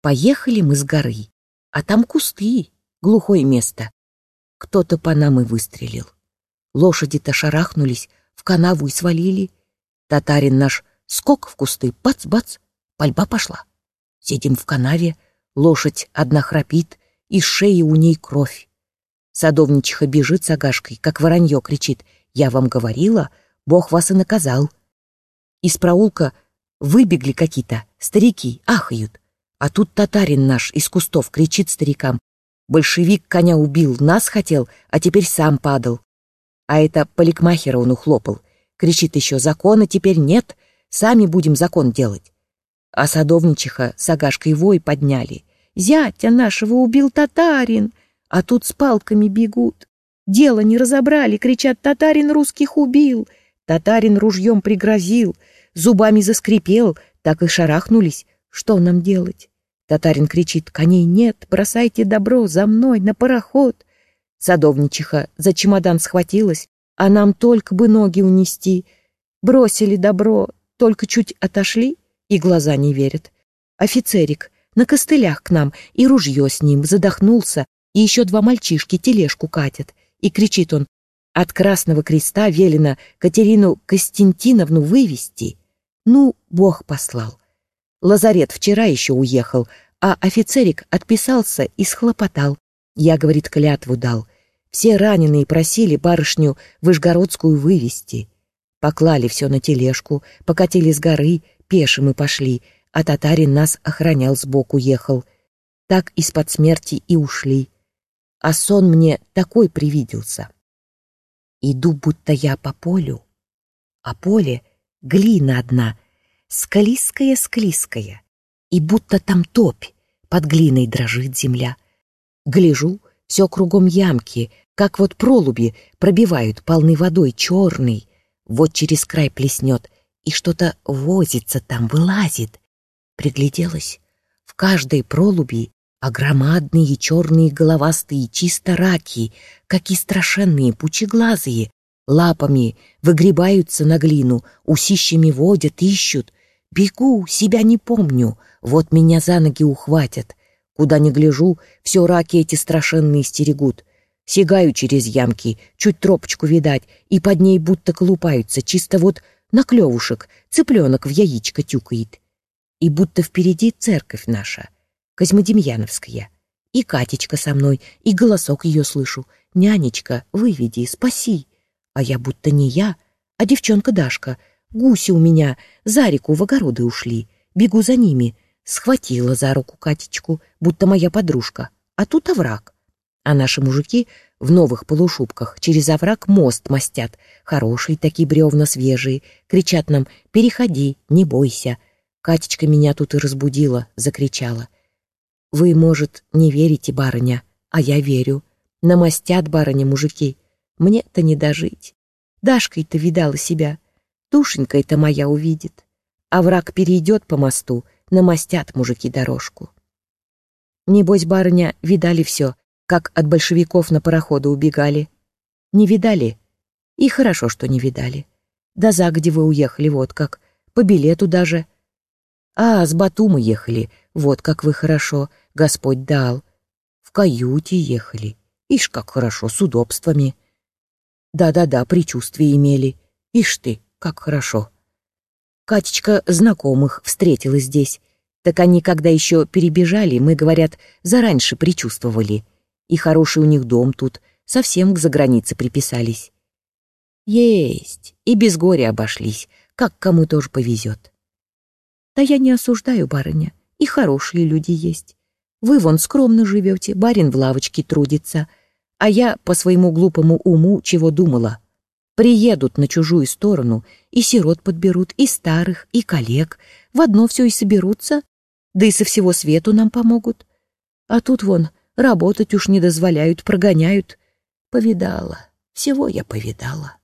Поехали мы с горы, а там кусты, глухое место. Кто-то по нам и выстрелил. Лошади-то шарахнулись, в канаву и свалили. Татарин наш скок в кусты, бац-бац, пальба пошла. Сидим в канаве, лошадь одна храпит, из шеи у ней кровь. Садовничиха бежит с агашкой, как воронье кричит. «Я вам говорила, Бог вас и наказал». Из проулка выбегли какие-то, старики, ахают. А тут татарин наш из кустов кричит старикам. Большевик коня убил, нас хотел, а теперь сам падал. А это поликмахера он ухлопал. Кричит еще, закона теперь нет, сами будем закон делать. А садовничиха с агашкой вой подняли. Зятя нашего убил татарин, а тут с палками бегут. Дело не разобрали, кричат, татарин русских убил. Татарин ружьем пригрозил, зубами заскрипел, так и шарахнулись. Что нам делать? Татарин кричит, коней нет, бросайте добро за мной на пароход. Садовничиха за чемодан схватилась, а нам только бы ноги унести. Бросили добро, только чуть отошли, и глаза не верят. Офицерик на костылях к нам, и ружье с ним, задохнулся, и еще два мальчишки тележку катят. И кричит он, от Красного Креста велено Катерину Костянтиновну вывести. Ну, Бог послал. Лазарет вчера еще уехал, а офицерик отписался и схлопотал. Я, говорит, клятву дал. Все раненые просили барышню Вышгородскую вывести. Поклали все на тележку, покатили с горы, пешим и пошли, а татарин нас охранял сбоку ехал. Так из-под смерти и ушли. А сон мне такой привиделся. Иду, будто я по полю, а поле — глина одна, склизкая-склизкая, и будто там топь, под глиной дрожит земля — Гляжу, все кругом ямки, как вот пролуби пробивают полной водой черный. Вот через край плеснет, и что-то возится там, вылазит. Пригляделась. В каждой пролуби огромадные черные головастые чисто раки, какие страшенные пучеглазые, лапами выгребаются на глину, усищами водят, ищут. Бегу, себя не помню, вот меня за ноги ухватят. Куда ни гляжу, все раки эти страшенные стерегут. Сигаю через ямки, чуть тропочку видать, и под ней будто колупаются, чисто вот на клевушек, цыпленок в яичко тюкает. И будто впереди церковь наша, Козьмодемьяновская. И Катечка со мной, и голосок ее слышу. «Нянечка, выведи, спаси!» А я будто не я, а девчонка Дашка. Гуси у меня за реку в огороды ушли. Бегу за ними — схватила за руку Катечку, будто моя подружка, а тут овраг. А наши мужики в новых полушубках через овраг мост мостят, хорошие такие бревна свежие, кричат нам «Переходи, не бойся». Катечка меня тут и разбудила, закричала. «Вы, может, не верите, барыня, а я верю. Намостят, барыня, мужики. Мне-то не дожить. Дашкой-то видала себя. Душенька-то моя увидит. А враг перейдет по мосту — намостят мужики дорожку. Небось, барыня, видали все, как от большевиков на пароходы убегали. Не видали? И хорошо, что не видали. Да за где вы уехали, вот как. По билету даже. А, с Батума ехали, вот как вы хорошо, Господь дал. В каюте ехали. Ишь, как хорошо, с удобствами. Да-да-да, предчувствие имели. Ишь ты, как хорошо. Катечка знакомых встретила здесь. Так они, когда еще перебежали, мы, говорят, зараньше предчувствовали. И хороший у них дом тут, совсем к загранице приписались. Есть, и без горя обошлись, как кому тоже повезет. Да я не осуждаю, барыня, и хорошие люди есть. Вы вон скромно живете, барин в лавочке трудится, а я по своему глупому уму чего думала — Приедут на чужую сторону, и сирот подберут, и старых, и коллег. В одно все и соберутся, да и со всего свету нам помогут. А тут вон, работать уж не дозволяют, прогоняют. Повидала, всего я повидала.